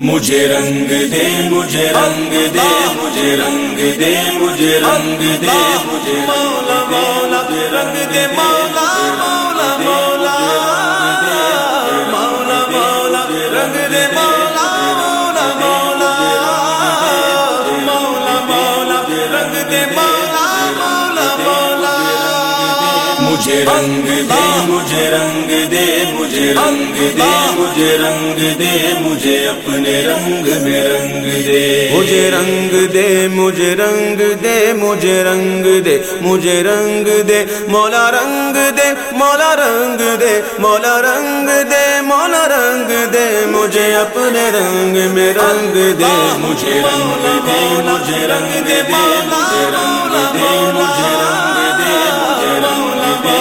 مجھے رنگ دے مجھے رنگ دے مجھے رنگ دے مجھے رنگ دے مجھے رنگ مولا رنگ دے مجھے رنگ دے مجھے رنگ دے مجھے رنگ دے مجھے رنگ دے مجھے اپنے رنگ میں رنگ دے مجھے رنگ دے مجھے رنگ دے مجھے رنگ دے مجھے رنگ دے مولا رنگ دے مولا رنگ دے مولا رنگ دے مولا رنگ دے مجھے اپنے رنگ میں رنگ دے مجھے رنگ دے مجھے رنگ دے مجھے رنگ دے مجھے رنگ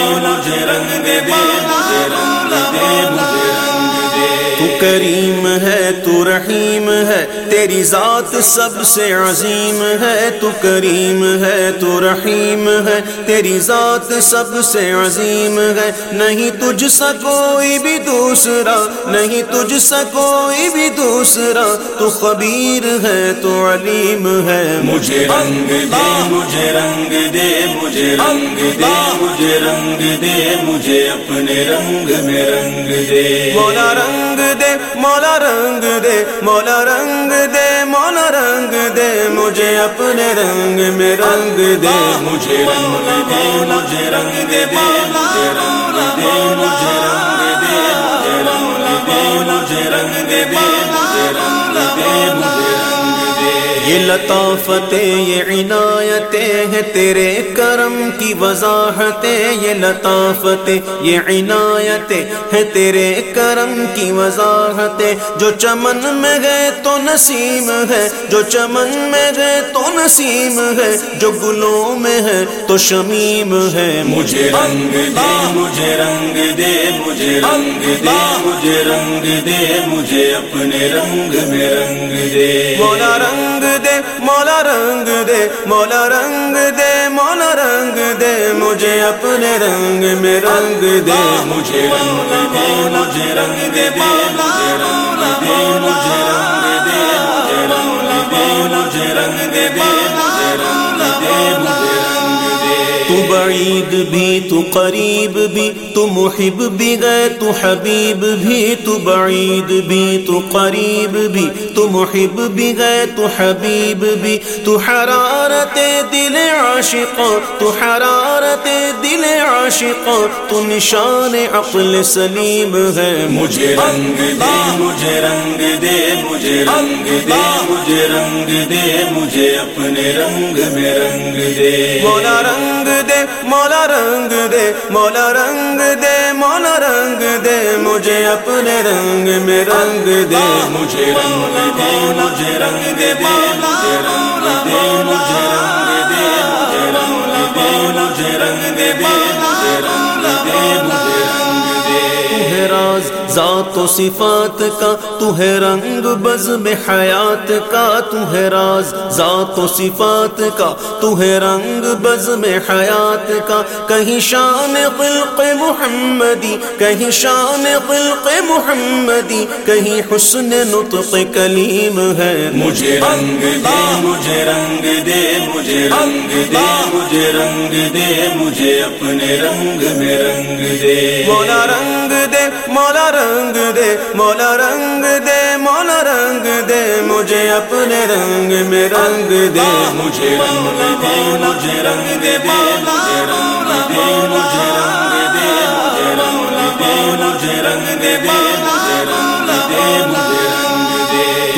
رنگ دے مجھے رنگ دے مجھے رنگ دے مجھے رنگ دے تو کریم رحیم ہے تیری ذات سب سے عظیم ہے تو کریم ہے تو رحیم ہے تیری ذات سب سے عظیم ہے۔ نہیں تجھ سا کوئی بھی دوسرا نہیں تجھ سا کوئی بھی دوسرا تو خبیر ہے تو علیم ہے۔ مجھے رنگ دے مجھے رنگ دے مجھے رنگ دے مجھے رنگ دے مجھے اپنے رنگ میں رنگ دے۔ مولا رنگ دے مولا رنگ دے مولا رنگ دے مولا رنگ دے مجھے اپنے رنگ میں رنگ دے مجھے رنگ دے مجھے رنگ دے دے مجھے رنگ دے مجھے رنگ دے مجھے رنگ دے مجھے رنگ دے مجھے رنگ دے یہ لطافتیں یہ عنایتیں ہیں تیرے کرم کی وضاحتیں۔ یہ لطافتیں یہ عنایتیں ہیں تیرے کرم کی وضاحتیں۔ جو چمن میں گئے تو نسیم ہے جو چمن میں گئے تو نسیم ہے۔ جو گلوں میں ہے تو شمیم ہے۔ مجھے رنگ دے مجھے رنگ دے مجھے رنگ دے مجھے رنگ دے مجھے اپنے رنگ میں رنگ دے۔ مولا رنگ مولا رنگ دے مولا رنگ دے مولا رنگ دے مجھے اپنے رنگ میں رنگ دے مجھے رنگ دے مجھے رنگ دے مجھے رنگ دے مجھے رنگ دے مجھے رنگ دے مجھے رنگ دے مجھے رنگ دے مجھے رنگ دے تو بعید بھی تو قریب بھی تو محب بھی گئے تو حبیب بھی تو بعید بھی تو قریب بھی تو محب بھی گئے تو حبیب بھی تو حرارت دل عاشق تو حرارت دل عاشق تو نشان عقل سلیم ہے۔ مجھے رنگ دے مجھے رنگ دے مجھے رنگ دے مجھے رنگ دے مجھے اپنے رنگ میں رنگ دے۔ مولا رنگ دے مولا رنگ دے مولا رنگ دے مولا رنگ دے مجھے اپنے رنگ میں رنگ دے مجھے رنگ دے مجھے رنگ دے مجھے رنگ دے مجھے رنگ دے مجھے رنگ دے مجھے رنگ دے مجھے رنگ دے ذات و صفات کا تو ہے رنگ بز میں حیات کا تو ہے راز ذات و صفات کا تو ہے رنگ بز میں حیات کا۔ کہیں شان خلق محمدی کہیں شان خلق محمدی کہیں حسن نطق کلیم ہے۔ مجھے رنگ دے مجھے رنگ دے مجھے رنگ دے مجھے رنگ دے مجھے اپنے رنگ میں رنگ دے۔ مولا رنگ دے مولا رنگ رنگ دے مولا رنگ دے مولا رنگ دے مجھے اپنے رنگ میں رنگ دے مجھے رنگ دے مجھے رنگ دے مجھے رنگ دے مجھے رنگ دے مجھے رنگ دے مجھے رنگ دے مجھے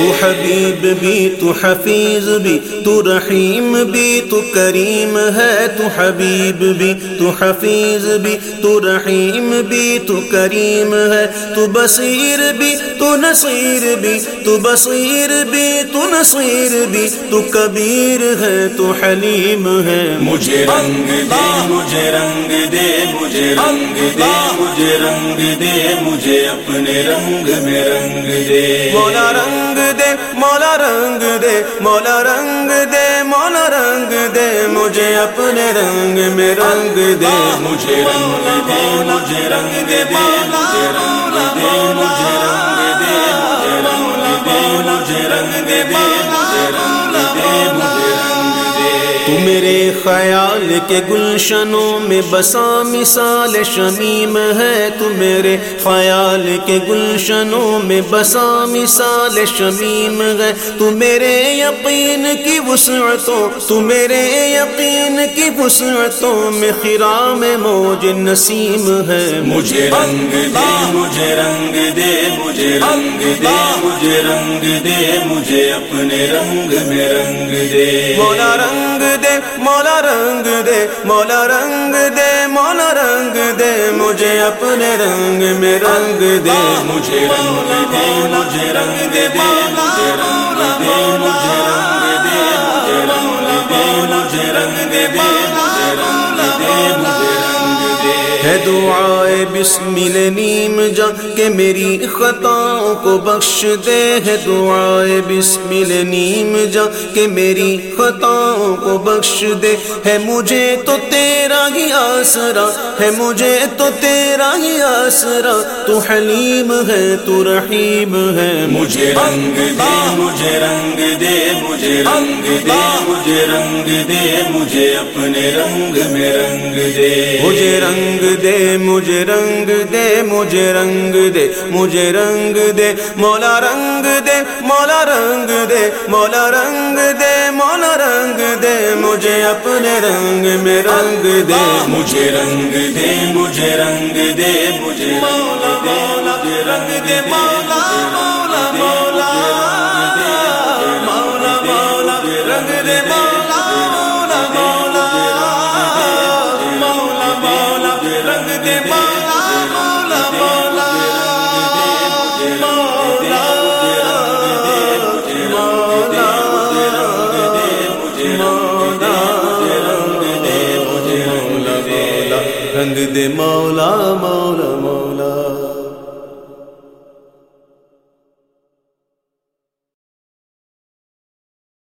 تو حبیب بھی تو حفیظ بھی تو رحیم بھی تو کریم ہے تو حبیب بھی تو حفیظ بھی تو رحیم بھی تو کریم ہے تو بصیر بھی تو نصیر بھی تو بصیر بھی تو نصیر بھی تو کبیر ہے تو حلیم ہے مجھے رنگ دے مجھے رنگ دے مجھے رنگ دے مجھے رنگ دے مجھے اپنے رنگ میں رنگ دے مولا رنگ دے مولا رنگ دے مولا رنگ دے مولا رنگ دے مجھے اپنے رنگ میں رنگ دے مجھے رنگ دے مجھے رنگ دے مجھے رنگ دے مجھے رنگ دے مجھے رنگ دے مجھے رنگ دے مجھے رنگ دے مجھے رنگ دے میرے خیال کے گلشنوں میں بسا مثال شمیم ہے تو میرے خیال کے گلشنوں میں بسا مثال شمیم ہے تو میرے یقین کی وسعتوں تو میرے یقین کی وسعتوں میں خرام موج نسیم ہے۔ مجھے رنگ دے مجھے رنگ دے مجھے رنگ دے مجھے رنگ دے مجھے اپنے رنگ میں رنگ دے۔ مولا رنگ دے مولا رنگ دے مولا رنگ دے مولا رنگ دے مجھے اپنے رنگ میں رنگ دے مجھے رنگ دے مجھے رنگ دے دے مجھے رنگ دے مجھے رنگ دے مجھے رنگ دے مجھے رنگ دے ہے دعائے بسم نیم جا کہ میری خطاؤں کو بخش دے ہے دعائے بسم نیم جا کہ میری خطاؤں کو بخش دے ہے مجھے تو تیرا ہی آسرا، ہے مجھے تو تیرا ہی آسرا، تو حلیم ہے، تو رحیم ہے، مجھے رنگ دے، مجھے رنگ دے، مجھے رنگ دے، مجھے رنگ دے، مجھے اپنے رنگ میں رنگ دے۔ مجھے رنگ دے مجھے رنگ دے مجھے رنگ دے مجھے رنگ دے مولا رنگ دے مولا رنگ دے مولا رنگ دے مولا رنگ دے مجھے اپنے رنگ میں رنگ دے مجھے رنگ دے مجھے رنگ دے مجھے رنگ دے رنگ دے رنگ دے مولا مولا مولا